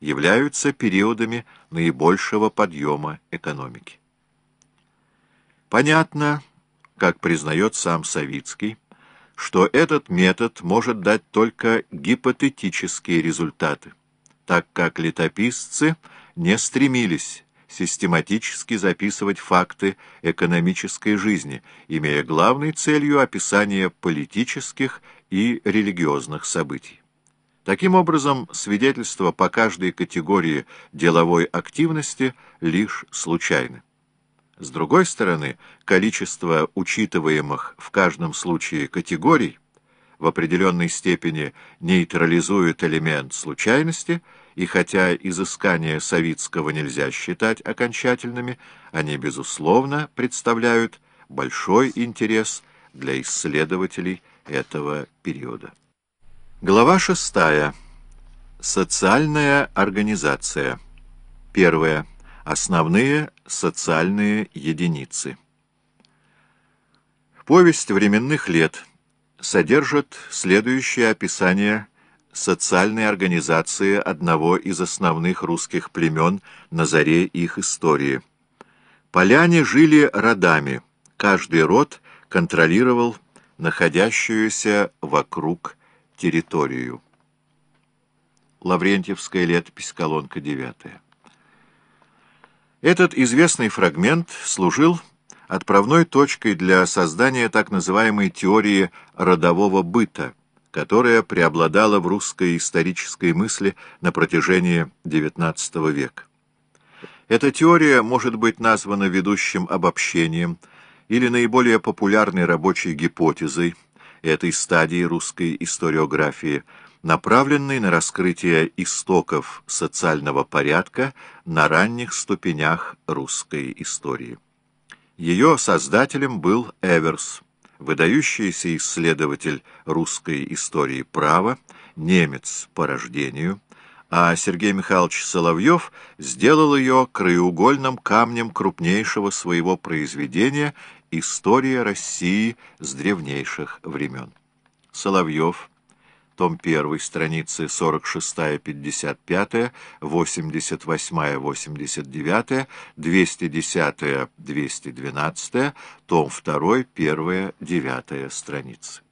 являются периодами наибольшего подъема экономики. Понятно, как признает сам Савицкий, что этот метод может дать только гипотетические результаты, так как летописцы не стремились систематически записывать факты экономической жизни, имея главной целью описание политических и религиозных событий. Таким образом, свидетельства по каждой категории деловой активности лишь случайны. С другой стороны, количество учитываемых в каждом случае категорий в определенной степени нейтрализует элемент случайности – и хотя изыскания Савицкого нельзя считать окончательными, они, безусловно, представляют большой интерес для исследователей этого периода. Глава шестая. Социальная организация. Первое. Основные социальные единицы. Повесть временных лет содержит следующее описание социальной организации одного из основных русских племен на заре их истории. Поляне жили родами, каждый род контролировал находящуюся вокруг территорию. Лаврентьевская летопись, колонка 9. Этот известный фрагмент служил отправной точкой для создания так называемой теории родового быта – которая преобладала в русской исторической мысли на протяжении XIX века. Эта теория может быть названа ведущим обобщением или наиболее популярной рабочей гипотезой этой стадии русской историографии, направленной на раскрытие истоков социального порядка на ранних ступенях русской истории. Ее создателем был Эверс – выдающийся исследователь русской истории права, немец по рождению, а Сергей Михайлович Соловьев сделал ее краеугольным камнем крупнейшего своего произведения «История России с древнейших времен». Соловьев том 1, страницы 46-55, 88-89, 210-212, том 2, 1-9 страницы.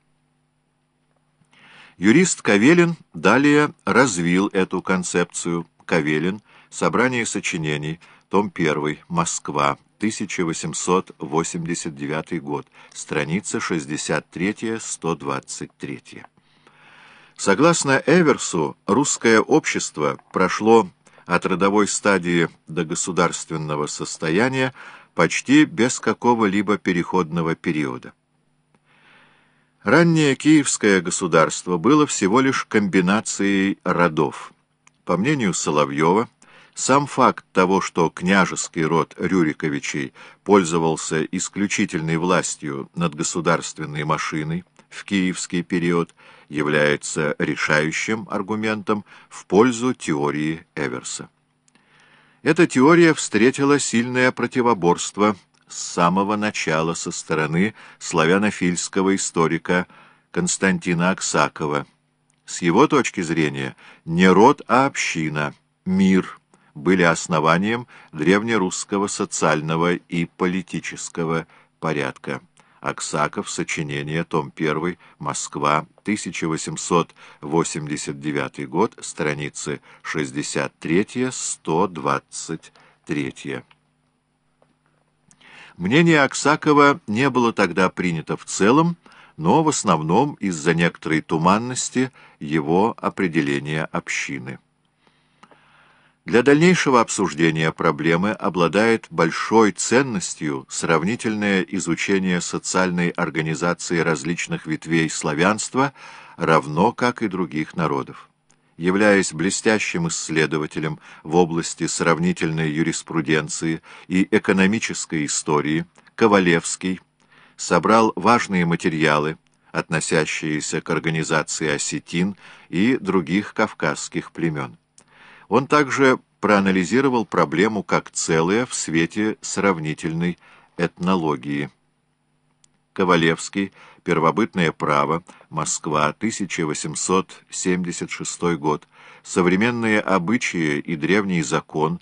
Юрист Кавелин далее развил эту концепцию. Кавелин, Собрание сочинений, том 1, Москва, 1889 год, страница 63-123. Согласно Эверсу, русское общество прошло от родовой стадии до государственного состояния почти без какого-либо переходного периода. Раннее киевское государство было всего лишь комбинацией родов. По мнению Соловьева, сам факт того, что княжеский род Рюриковичей пользовался исключительной властью над государственной машиной в киевский период – является решающим аргументом в пользу теории Эверса. Эта теория встретила сильное противоборство с самого начала со стороны славянофильского историка Константина Аксакова. С его точки зрения не род, а община, мир были основанием древнерусского социального и политического порядка. Аксаков, сочинение, том 1, Москва, 1889 год, страницы 63-123. Мнение Аксакова не было тогда принято в целом, но в основном из-за некоторой туманности его определения общины. Для дальнейшего обсуждения проблемы обладает большой ценностью сравнительное изучение социальной организации различных ветвей славянства, равно как и других народов. Являясь блестящим исследователем в области сравнительной юриспруденции и экономической истории, Ковалевский собрал важные материалы, относящиеся к организации осетин и других кавказских племен. Он также проанализировал проблему как целое в свете сравнительной этнологии. Ковалевский, Первобытное право, Москва, 1876 год, Современные обычаи и древний закон,